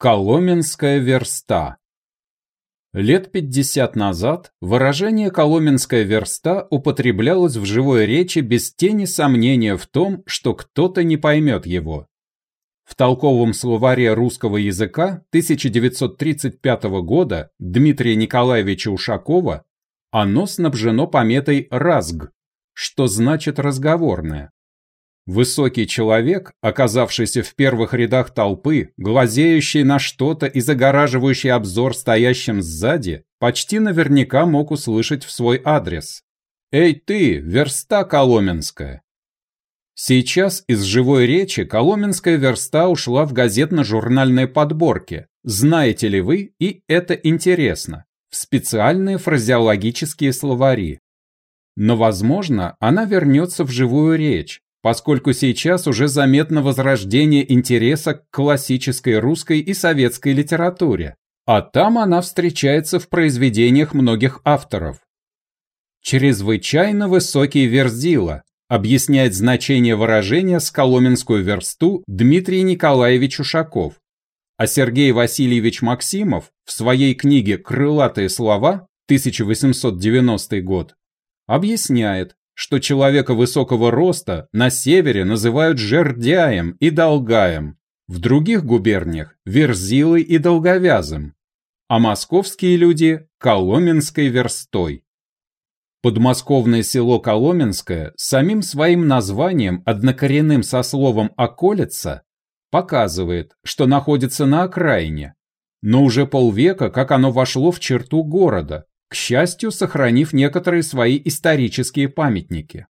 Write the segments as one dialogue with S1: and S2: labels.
S1: Коломенская верста Лет 50 назад выражение «коломенская верста» употреблялось в живой речи без тени сомнения в том, что кто-то не поймет его. В толковом словаре русского языка 1935 года Дмитрия Николаевича Ушакова оно снабжено пометой «разг», что значит «разговорное». Высокий человек, оказавшийся в первых рядах толпы, глазеющий на что-то и загораживающий обзор стоящим сзади, почти наверняка мог услышать в свой адрес. «Эй ты, верста коломенская!» Сейчас из живой речи коломенская верста ушла в газетно-журнальные подборки. Знаете ли вы, и это интересно, в специальные фразеологические словари. Но, возможно, она вернется в живую речь, поскольку сейчас уже заметно возрождение интереса к классической русской и советской литературе, а там она встречается в произведениях многих авторов. Чрезвычайно высокий верзила объясняет значение выражения с коломенскую версту Дмитрий Николаевич Ушаков, а Сергей Васильевич Максимов в своей книге «Крылатые слова» 1890 год объясняет, что человека высокого роста на севере называют жердяем и долгаем, в других губерниях – верзилой и долговязым, а московские люди – коломенской верстой. Подмосковное село Коломенское самим своим названием, однокоренным со словом «околица», показывает, что находится на окраине, но уже полвека, как оно вошло в черту города, к счастью, сохранив некоторые свои исторические памятники.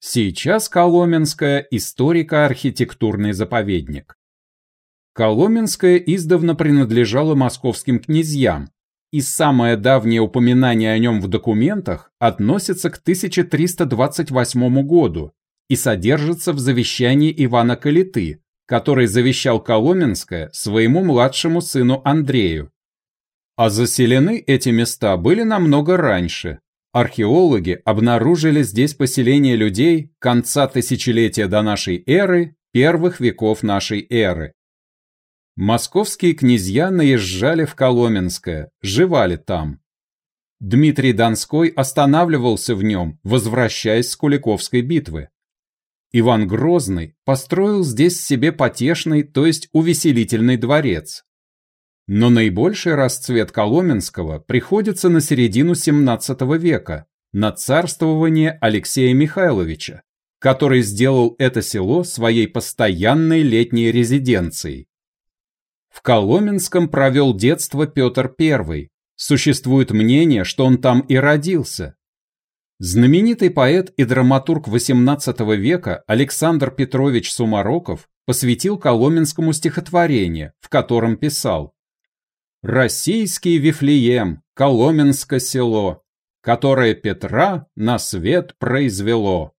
S1: Сейчас Коломенское – историко-архитектурный заповедник. Коломенское издавна принадлежало московским князьям, и самое давнее упоминание о нем в документах относится к 1328 году и содержится в завещании Ивана Калиты, который завещал Коломенское своему младшему сыну Андрею, а заселены эти места были намного раньше. Археологи обнаружили здесь поселение людей конца тысячелетия до нашей эры, первых веков нашей эры. Московские князья наезжали в Коломенское, живали там. Дмитрий Донской останавливался в нем, возвращаясь с Куликовской битвы. Иван Грозный построил здесь себе потешный, то есть увеселительный дворец. Но наибольший расцвет Коломенского приходится на середину XVII века, на царствование Алексея Михайловича, который сделал это село своей постоянной летней резиденцией. В Коломенском провел детство Петр I. Существует мнение, что он там и родился. Знаменитый поэт и драматург XVIII века Александр Петрович Сумароков посвятил Коломенскому стихотворение, в котором писал Российский Вифлеем, Коломенско село, которое Петра на свет произвело.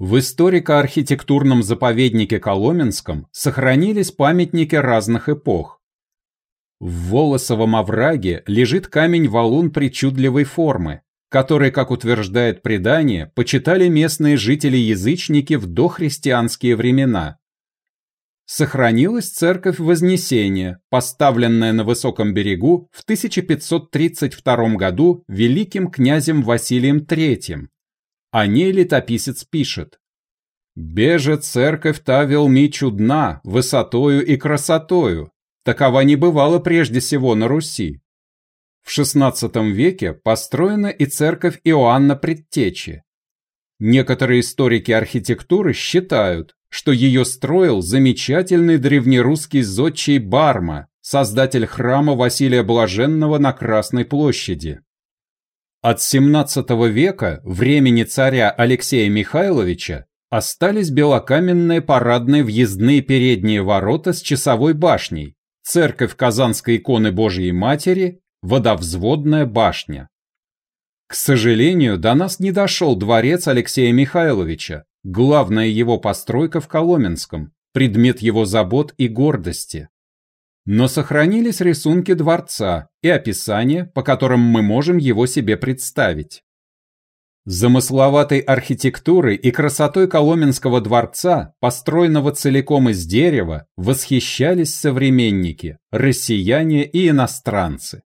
S1: В историко-архитектурном заповеднике Коломенском сохранились памятники разных эпох. В Волосовом овраге лежит камень-валун причудливой формы, который, как утверждает предание, почитали местные жители-язычники в дохристианские времена сохранилась церковь Вознесения, поставленная на высоком берегу в 1532 году великим князем Василием III. О ней летописец пишет. «Беже церковь та велми чудна, высотою и красотою, такова не бывала прежде всего на Руси. В XVI веке построена и церковь Иоанна Предтечи. Некоторые историки архитектуры считают, что ее строил замечательный древнерусский зодчий Барма, создатель храма Василия Блаженного на Красной площади. От XVII века, времени царя Алексея Михайловича, остались белокаменные парадные въездные передние ворота с часовой башней, церковь Казанской иконы Божьей Матери, водовзводная башня. К сожалению, до нас не дошел дворец Алексея Михайловича, главная его постройка в Коломенском, предмет его забот и гордости. Но сохранились рисунки дворца и описания, по которым мы можем его себе представить. Замысловатой архитектурой и красотой Коломенского дворца, построенного целиком из дерева, восхищались современники, россияне и иностранцы.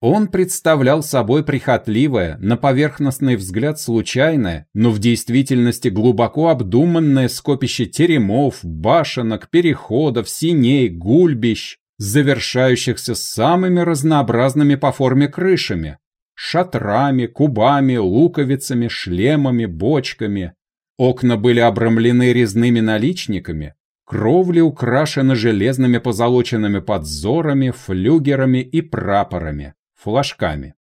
S1: Он представлял собой прихотливое, на поверхностный взгляд случайное, но в действительности глубоко обдуманное скопище теремов, башенок, переходов, синей, гульбищ, завершающихся самыми разнообразными по форме крышами, шатрами, кубами, луковицами, шлемами, бочками. Окна были обрамлены резными наличниками, кровли украшены железными позолоченными подзорами, флюгерами и прапорами, флажками.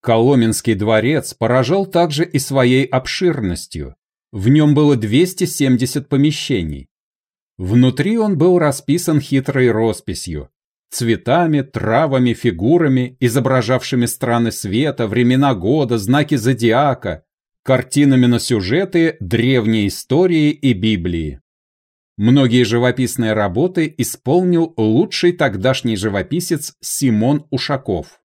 S1: Коломенский дворец поражал также и своей обширностью. В нем было 270 помещений. Внутри он был расписан хитрой росписью, цветами, травами, фигурами, изображавшими страны света, времена года, знаки зодиака, картинами на сюжеты древней истории и Библии. Многие живописные работы исполнил лучший тогдашний живописец Симон Ушаков.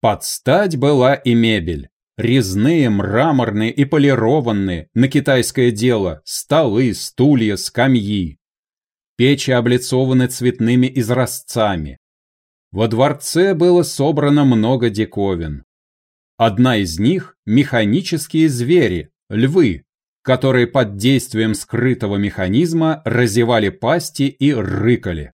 S1: Под стать была и мебель. Резные, мраморные и полированные, на китайское дело, столы, стулья, скамьи. Печи облицованы цветными изразцами. Во дворце было собрано много диковин. Одна из них – механические звери, львы, которые под действием скрытого механизма разевали пасти и рыкали.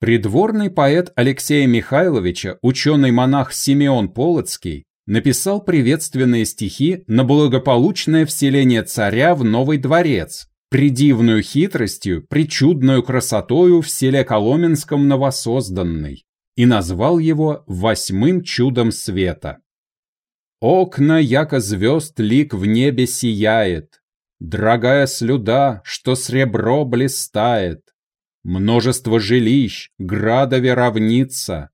S1: Придворный поэт Алексея Михайловича, ученый-монах Симеон Полоцкий, написал приветственные стихи на благополучное вселение царя в новый дворец, придивную хитростью, причудную красотою в селе Коломенском новосозданной, и назвал его «восьмым чудом света». Окна, яко звезд, лик в небе сияет, Дорогая слюда, что сребро блистает, Множество жилищ, градове равнится,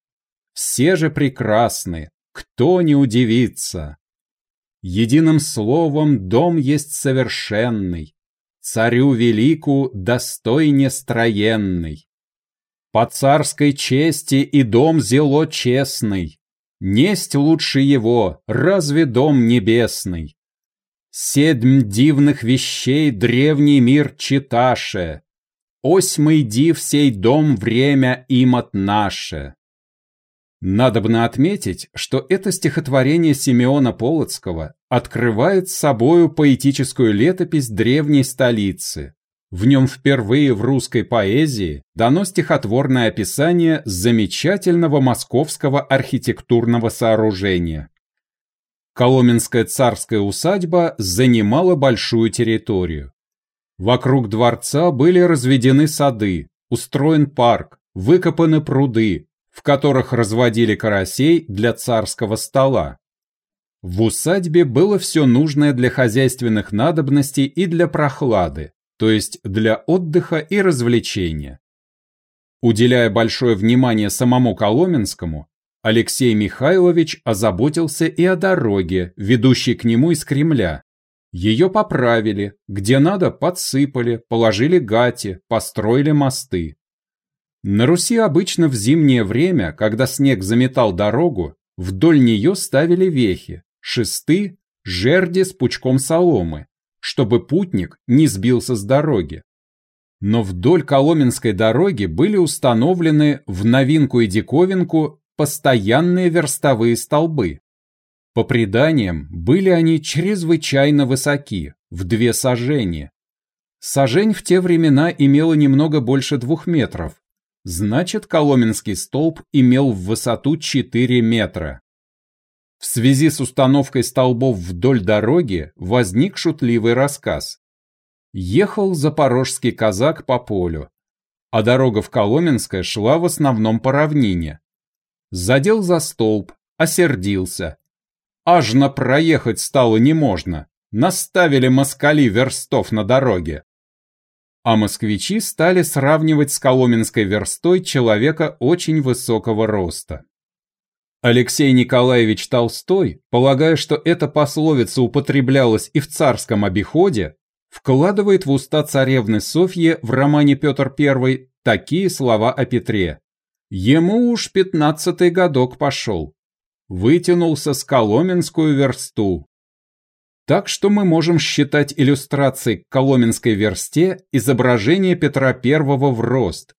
S1: Все же прекрасны, кто не удивится. Единым словом, дом есть совершенный, царю велику достойне строенный. По царской чести и дом зело честный, Несть лучше его, разве дом небесный? Седмь дивных вещей древний мир читаше, Осьмый див сей дом время имот наше. Надобно отметить, что это стихотворение Симеона Полоцкого открывает собою поэтическую летопись древней столицы. В нем впервые в русской поэзии дано стихотворное описание замечательного московского архитектурного сооружения. Коломенская царская усадьба занимала большую территорию. Вокруг дворца были разведены сады, устроен парк, выкопаны пруды, в которых разводили карасей для царского стола. В усадьбе было все нужное для хозяйственных надобностей и для прохлады, то есть для отдыха и развлечения. Уделяя большое внимание самому Коломенскому, Алексей Михайлович озаботился и о дороге, ведущей к нему из Кремля. Ее поправили, где надо подсыпали, положили гати, построили мосты. На Руси обычно в зимнее время, когда снег заметал дорогу, вдоль нее ставили вехи, шесты, жерди с пучком соломы, чтобы путник не сбился с дороги. Но вдоль Коломенской дороги были установлены в новинку и диковинку постоянные верстовые столбы. По преданиям, были они чрезвычайно высоки, в две сажени. Сажень в те времена имела немного больше двух метров, Значит, Коломенский столб имел в высоту 4 метра. В связи с установкой столбов вдоль дороги возник шутливый рассказ. Ехал запорожский казак по полю, а дорога в Коломенское шла в основном по равнине. Задел за столб, осердился. Аж на проехать стало не можно. Наставили москали верстов на дороге а москвичи стали сравнивать с Коломенской верстой человека очень высокого роста. Алексей Николаевич Толстой, полагая, что эта пословица употреблялась и в царском обиходе, вкладывает в уста царевны Софьи в романе «Петр I» такие слова о Петре. Ему уж пятнадцатый годок пошел. Вытянулся с Коломенскую версту, Так что мы можем считать иллюстрацией к Коломенской версте изображение Петра I в рост,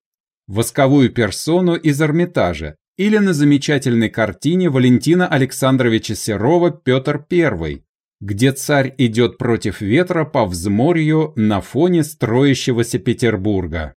S1: восковую персону из Эрмитажа или на замечательной картине Валентина Александровича Серова «Петр I», где царь идет против ветра по взморью на фоне строящегося Петербурга.